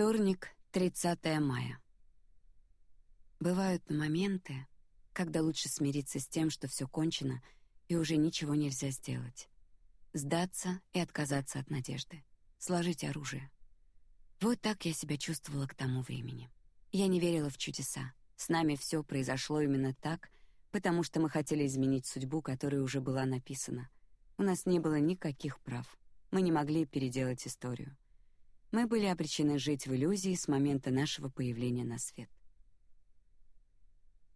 Вторник, 30 мая. Бывают моменты, когда лучше смириться с тем, что все кончено и уже ничего нельзя сделать. Сдаться и отказаться от надежды. Сложить оружие. Вот так я себя чувствовала к тому времени. Я не верила в чудеса. С нами все произошло именно так, потому что мы хотели изменить судьбу, которая уже была написана. У нас не было никаких прав. Мы не могли переделать историю. Мы были обречены жить в иллюзии с момента нашего появления на свет.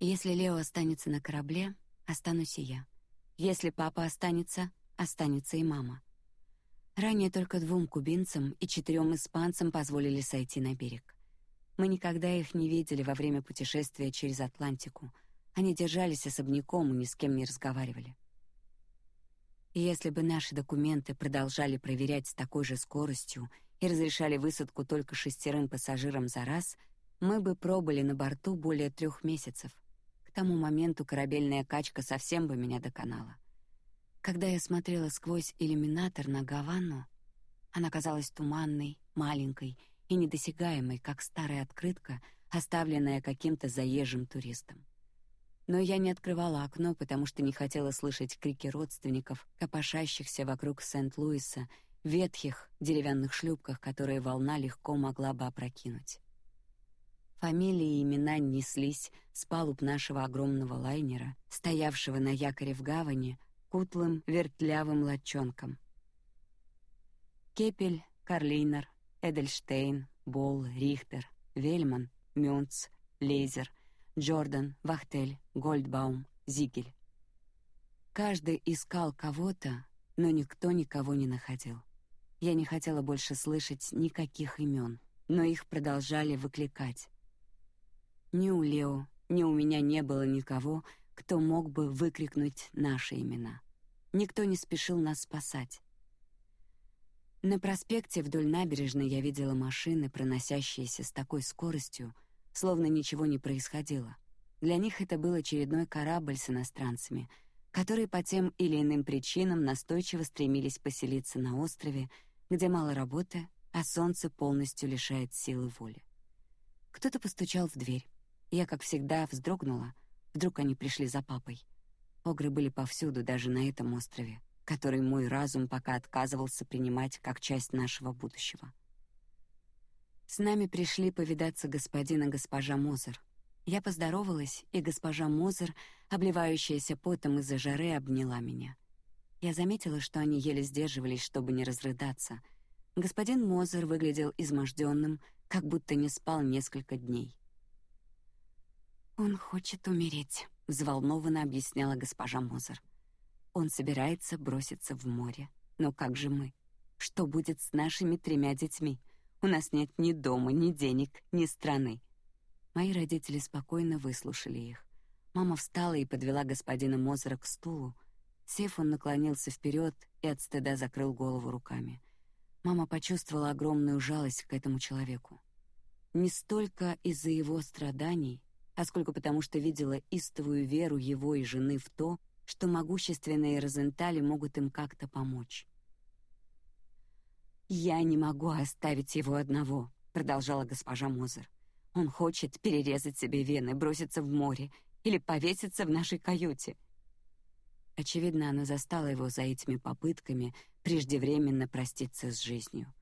Если Лео останется на корабле, останусь и я. Если папа останется, останется и мама. Ранее только двум кубинцам и четырем испанцам позволили сойти на берег. Мы никогда их не видели во время путешествия через Атлантику. Они держались особняком и ни с кем не разговаривали. И если бы наши документы продолжали проверять с такой же скоростью и разрешали высадку только шестерым пассажирам за раз, мы бы пробыли на борту более трех месяцев. К тому моменту корабельная качка совсем бы меня доконала. Когда я смотрела сквозь иллюминатор на Гавану, она казалась туманной, маленькой и недосягаемой, как старая открытка, оставленная каким-то заезжим туристом. Но я не открывала окно, потому что не хотела слышать крики родственников, копошащихся вокруг Сент-Луиса ветхих деревянных шлюпках, которые волна легко могла бы опрокинуть. Фамилии и имена неслись с палуб нашего огромного лайнера, стоявшего на якоре в гавани, кутлым вертлявым лодчонком. Кепель, Карлейнер, Эдельштейн, Болл, Рихтер, Вельман, Мюнц, Лейзер, Джордан, Вахтель, Гольдбаум, Зигель. Каждый искал кого-то, но никто никого не находил. Я не хотела больше слышать никаких имен, но их продолжали выкликать. Ни у Лео, ни у меня не было никого, кто мог бы выкрикнуть наши имена. Никто не спешил нас спасать. На проспекте вдоль набережной я видела машины, проносящиеся с такой скоростью, словно ничего не происходило. Для них это был очередной корабль с иностранцами, которые по тем или иным причинам настойчиво стремились поселиться на острове где мало работы, а солнце полностью лишает силы воли. Кто-то постучал в дверь. Я, как всегда, вздрогнула. Вдруг они пришли за папой. Огры были повсюду, даже на этом острове, который мой разум пока отказывался принимать как часть нашего будущего. С нами пришли повидаться господин и госпожа Мозер. Я поздоровалась, и госпожа Мозер, обливающаяся потом из-за жары, обняла меня. Я заметила, что они еле сдерживались, чтобы не разрыдаться. Господин Мозер выглядел изможденным, как будто не спал несколько дней. Он хочет умереть, взволнованно объясняла госпожа Мозер. Он собирается броситься в море. Но как же мы? Что будет с нашими тремя детьми? У нас нет ни дома, ни денег, ни страны. Мои родители спокойно выслушали их. Мама встала и подвела господина Мозера к стулу, Сев, он наклонился вперед и от стыда закрыл голову руками. Мама почувствовала огромную жалость к этому человеку. Не столько из-за его страданий, а сколько потому, что видела истовую веру его и жены в то, что могущественные Розентали могут им как-то помочь. Я не могу оставить его одного, продолжала госпожа Мозер. Он хочет перерезать себе вены, броситься в море или повеситься в нашей каюте. Очевидно, она застала его за этими попытками преждевременно проститься с жизнью.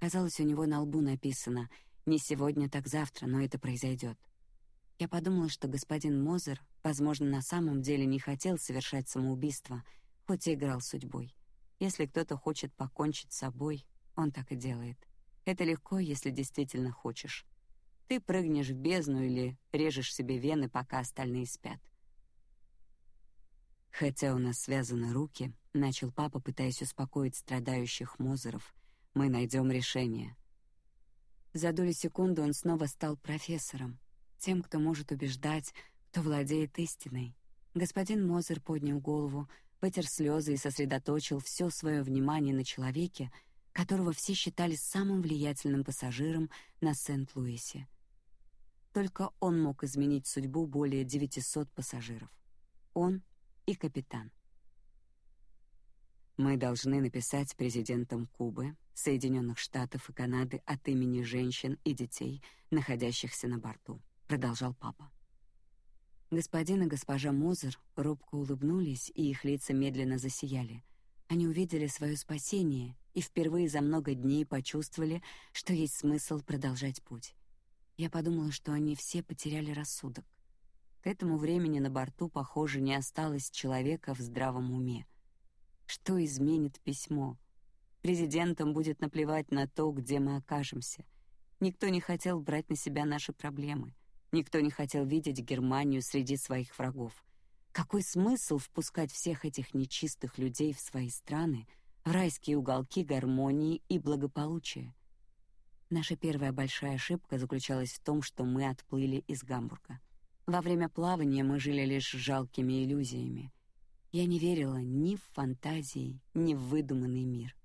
Казалось, у него на лбу написано: "Не сегодня, так завтра, но это произойдет". Я подумала, что господин Мозер, возможно, на самом деле не хотел совершать самоубийство, хоть и играл судьбой. Если кто-то хочет покончить с собой, он так и делает. Это легко, если действительно хочешь. Ты прыгнешь в бездну или режешь себе вены, пока остальные спят. Хотя у нас связаны руки, начал папа, пытаясь успокоить страдающих Мозеров, мы найдем решение. За долю секунды он снова стал профессором, тем, кто может убеждать, кто владеет истиной. Господин Мозер поднял голову, вытер слезы и сосредоточил все свое внимание на человеке, которого все считали самым влиятельным пассажиром на Сент-Луисе. Только он мог изменить судьбу более 900 пассажиров. Он и капитан. Мы должны написать президентам Кубы Соединенных Штатов и Канады от имени женщин и детей, находящихся на борту, продолжал папа. Господин и госпожа Мозер робко улыбнулись, и их лица медленно засияли. Они увидели свое спасение и впервые за много дней почувствовали, что есть смысл продолжать путь. Я подумала, что они все потеряли рассудок. К этому времени на борту, похоже, не осталось человека в здравом уме. Что изменит письмо? Президентам будет наплевать на то, где мы окажемся. Никто не хотел брать на себя наши проблемы. Никто не хотел видеть Германию среди своих врагов. Какой смысл впускать всех этих нечистых людей в свои страны, в райские уголки гармонии и благополучия? Наша первая большая ошибка заключалась в том, что мы отплыли из Гамбурга. Во время плавания мы жили лишь жалкими иллюзиями. Я не верила ни в фантазии, ни в выдуманный мир.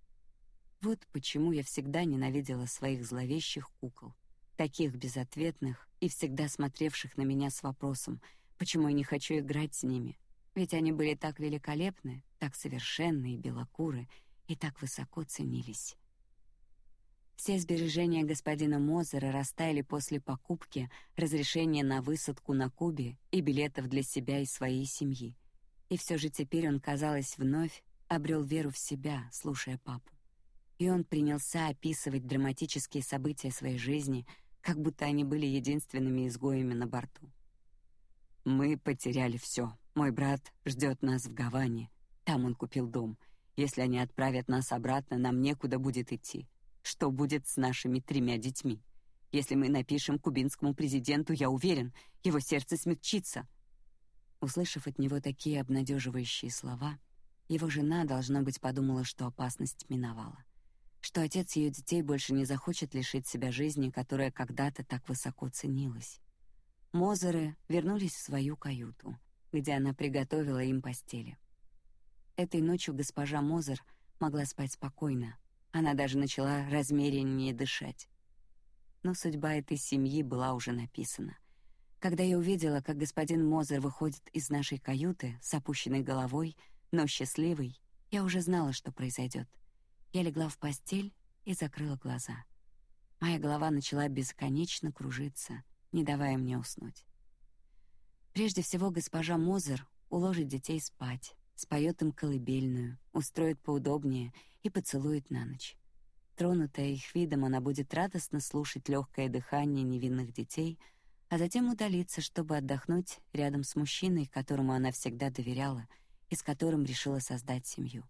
Вот почему я всегда ненавидела своих зловещих кукол, таких безответных и всегда смотревших на меня с вопросом, почему я не хочу играть с ними. Ведь они были так великолепны, так совершенны и белокуры, и так высоко ценились. Все сбережения господина Мозера растаяли после покупки разрешения на высадку на Кубе и билетов для себя и своей семьи. И все же теперь он, казалось, вновь обрел веру в себя, слушая папу. И он принялся описывать драматические события своей жизни, как будто они были единственными изгоями на борту. Мы потеряли все. Мой брат ждет нас в Гаване. Там он купил дом. Если они отправят нас обратно, нам некуда будет идти. Что будет с нашими тремя детьми? Если мы напишем кубинскому президенту, я уверен, его сердце смягчится. Услышав от него такие обнадеживающие слова, его жена должно быть подумала, что опасность миновала, что отец ее детей больше не захочет лишить себя жизни, которая когда-то так высоко ценилась. Мозеры вернулись в свою каюту, где она приготовила им постели. Этой ночью госпожа Мозер могла спать спокойно, она даже начала размереннее дышать. Но судьба этой семьи была уже написана. Когда я увидела, как господин Мозер выходит из нашей каюты с опущенной головой, но счастливый, я уже знала, что произойдет. Я легла в постель и закрыла глаза. Моя голова начала бесконечно кружиться, не давая мне уснуть. Прежде всего госпожа Мозер уложит детей спать, споет им колыбельную, устроит поудобнее и поцелует на ночь. Тронутая их видом, она будет радостно слушать легкое дыхание невинных детей, а затем удалиться, чтобы отдохнуть рядом с мужчиной, которому она всегда доверяла и с которым решила создать семью.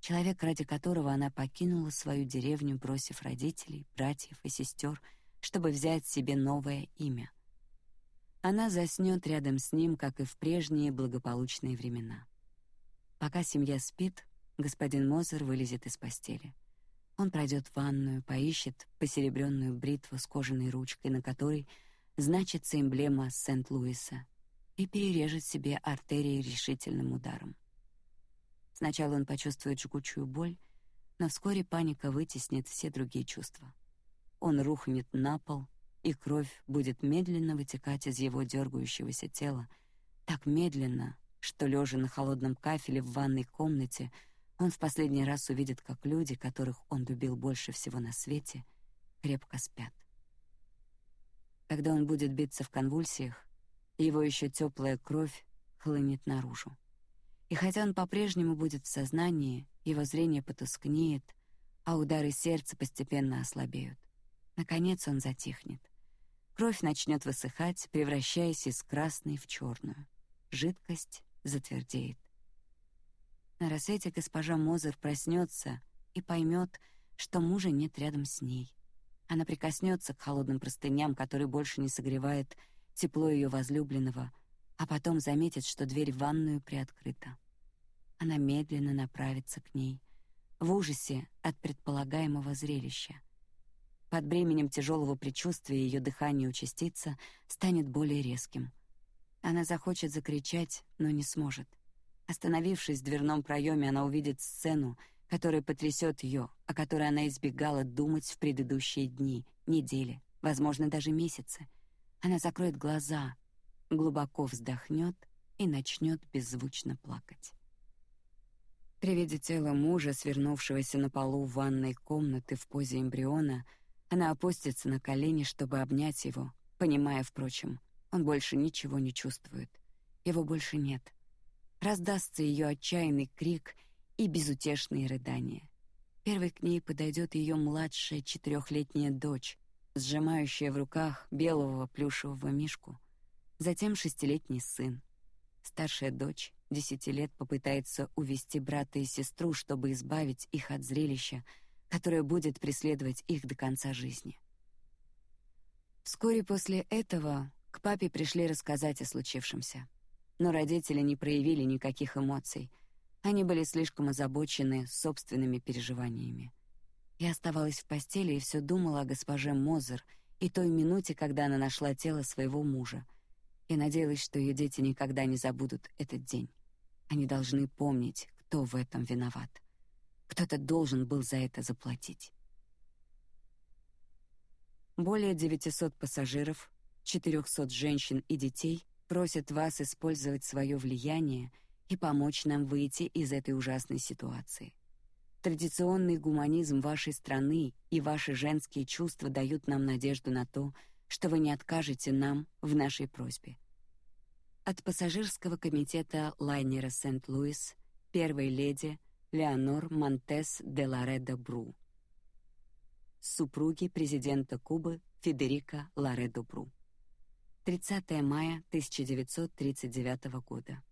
Человек, ради которого она покинула свою деревню, бросив родителей, братьев и сестер, чтобы взять себе новое имя. Она заснёт рядом с ним, как и в прежние благополучные времена. Пока семья спит, господин Мозер вылезет из постели. Он пройдет в ванную, поищет посеребренную бритву с кожаной ручкой, на которой значится эмблема Сент-Луиса, и перережет себе артерии решительным ударом. Сначала он почувствует жгучую боль, но вскоре паника вытеснит все другие чувства. Он рухнет на пол, и кровь будет медленно вытекать из его дергающегося тела, так медленно, что лежа на холодном кафеле в ванной комнате, он в последний раз увидит, как люди, которых он любил больше всего на свете, крепко спят. Когда он будет биться в конвульсиях, его еще теплая кровь хлынет наружу. И хотя он по-прежнему будет в сознании, его зрение потускнеет, а удары сердца постепенно ослабеют. Наконец он затихнет. Кровь начнет высыхать, превращаясь из красной в черную. Жидкость затвердеет. На рассвете госпожа Мозер проснется и поймет, что мужа нет рядом с ней. Она прикоснется к холодным простыням, которые больше не согревает тепло ее возлюбленного, а потом заметит, что дверь в ванную приоткрыта. Она медленно направится к ней, в ужасе от предполагаемого зрелища. Под бременем тяжелого предчувствия ее дыхание участится, станет более резким — она захочет закричать, но не сможет. Остановившись в дверном проеме, она увидит сцену, которая потрясет ее, о которой она избегала думать в предыдущие дни, недели, возможно, даже месяцы. Она закроет глаза, глубоко вздохнет и начнет беззвучно плакать. При виде тела мужа, свернувшегося на полу ванной комнаты в позе эмбриона, она опустится на колени, чтобы обнять его, понимая, впрочем, он больше ничего не чувствует. Его больше нет. Раздастся ее отчаянный крик и безутешные рыдания. Первой к ней подойдет ее младшая четырехлетняя дочь, сжимающая в руках белого плюшевого мишку. Затем шестилетний сын. Старшая дочь десяти лет попытается увести брата и сестру, чтобы избавить их от зрелища, которое будет преследовать их до конца жизни. Вскоре после этого к папе пришли рассказать о случившемся, но родители не проявили никаких эмоций. Они были слишком озабочены собственными переживаниями. Я оставалась в постели и все думала о госпоже Мозер и той минуте, когда она нашла тело своего мужа. Я надеялась, что ее дети никогда не забудут этот день. Они должны помнить, кто в этом виноват. Кто-то должен был за это заплатить. Более 900 пассажиров, 400 женщин и детей просят вас использовать свое влияние и помочь нам выйти из этой ужасной ситуации. Традиционный гуманизм вашей страны и ваши женские чувства дают нам надежду на то, что вы не откажете нам в нашей просьбе. От пассажирского комитета лайнера Сент-Луис первой леди Леонор Монтес де Ларедо Бру, супруги президента Кубы Федерико Ларедо Бру. 30 мая 1939 года.